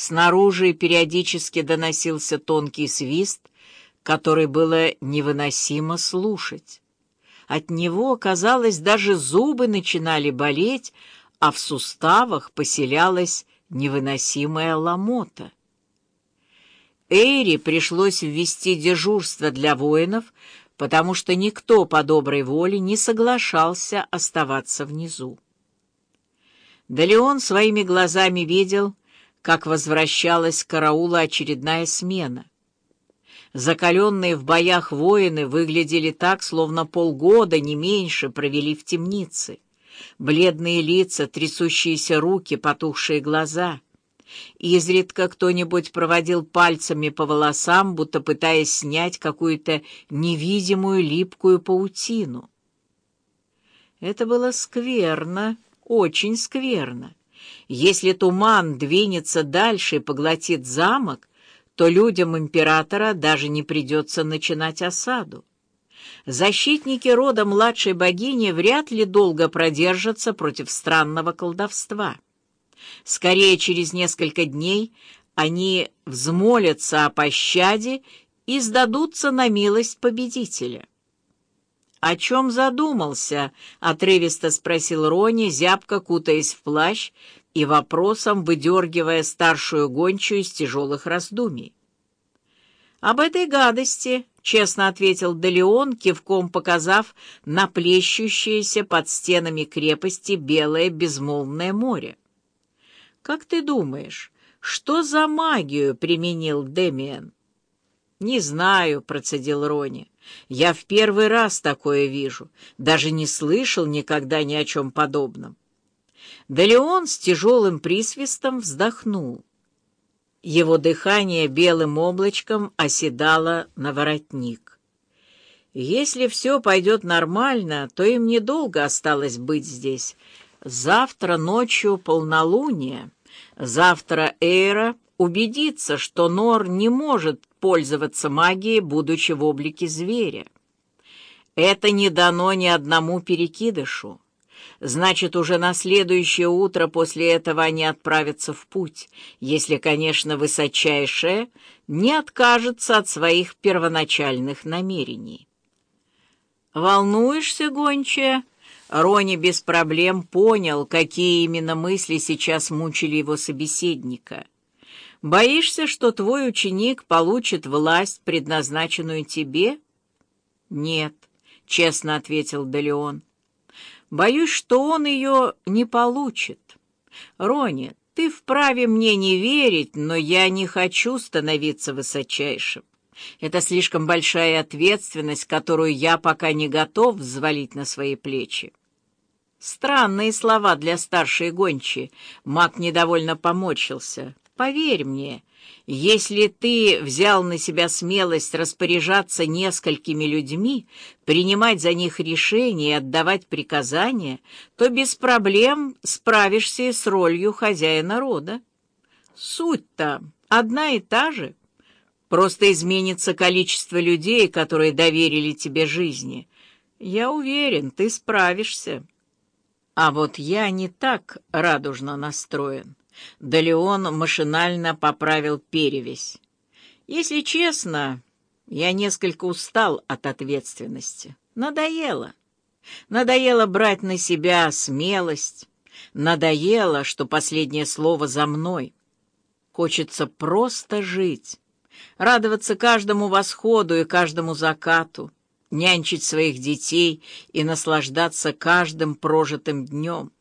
Снаружи периодически доносился тонкий свист, который было невыносимо слушать. От него, казалось, даже зубы начинали болеть, а в суставах поселялась невыносимая ломота. Эйри пришлось ввести дежурство для воинов, потому что никто по доброй воле не соглашался оставаться внизу. Да Леон своими глазами видел, как возвращалась к караулу очередная смена. Закаленные в боях воины выглядели так, словно полгода, не меньше, провели в темнице. Бледные лица, трясущиеся руки, потухшие глаза. Изредка кто-нибудь проводил пальцами по волосам, будто пытаясь снять какую-то невидимую липкую паутину. Это было скверно, очень скверно. Если туман двинется дальше и поглотит замок, то людям императора даже не придется начинать осаду. Защитники рода младшей богини вряд ли долго продержатся против странного колдовства. Скорее, через несколько дней они взмолятся о пощаде и сдадутся на милость победителя. «О чем задумался?» — отрывисто спросил Рони, зябко кутаясь в плащ и вопросом выдергивая старшую гончую из тяжелых раздумий. «Об этой гадости», — честно ответил Делеон, кивком показав на плещущееся под стенами крепости белое безмолвное море. «Как ты думаешь, что за магию применил Демиан?» «Не знаю», — процедил Рони. «Я в первый раз такое вижу, даже не слышал никогда ни о чем подобном». Да Леон с тяжелым присвистом вздохнул. Его дыхание белым облачком оседало на воротник. Если все пойдет нормально, то им недолго осталось быть здесь. Завтра ночью полнолуние. Завтра Эйра убедится, что Нор не может пользоваться магией, будучи в облике зверя. Это не дано ни одному перекидышу. Значит, уже на следующее утро после этого они отправятся в путь, если, конечно, высочайшее не откажется от своих первоначальных намерений. «Волнуешься, гончая?» Рони без проблем понял, какие именно мысли сейчас мучили его собеседника. «Боишься, что твой ученик получит власть, предназначенную тебе?» «Нет», — честно ответил Делеон. Боюсь, что он ее не получит. Рони, ты вправе мне не верить, но я не хочу становиться высочайшим. Это слишком большая ответственность, которую я пока не готов взвалить на свои плечи. Странные слова для старшей гончи. Маг недовольно помочился. Поверь мне, если ты взял на себя смелость распоряжаться несколькими людьми, принимать за них решения и отдавать приказания, то без проблем справишься и с ролью хозяина рода. Суть-то одна и та же. Просто изменится количество людей, которые доверили тебе жизни. Я уверен, ты справишься. А вот я не так радужно настроен. Да Леон машинально поправил перевесь. «Если честно, я несколько устал от ответственности. Надоело. Надоело брать на себя смелость. Надоело, что последнее слово за мной. Хочется просто жить, радоваться каждому восходу и каждому закату, нянчить своих детей и наслаждаться каждым прожитым днем.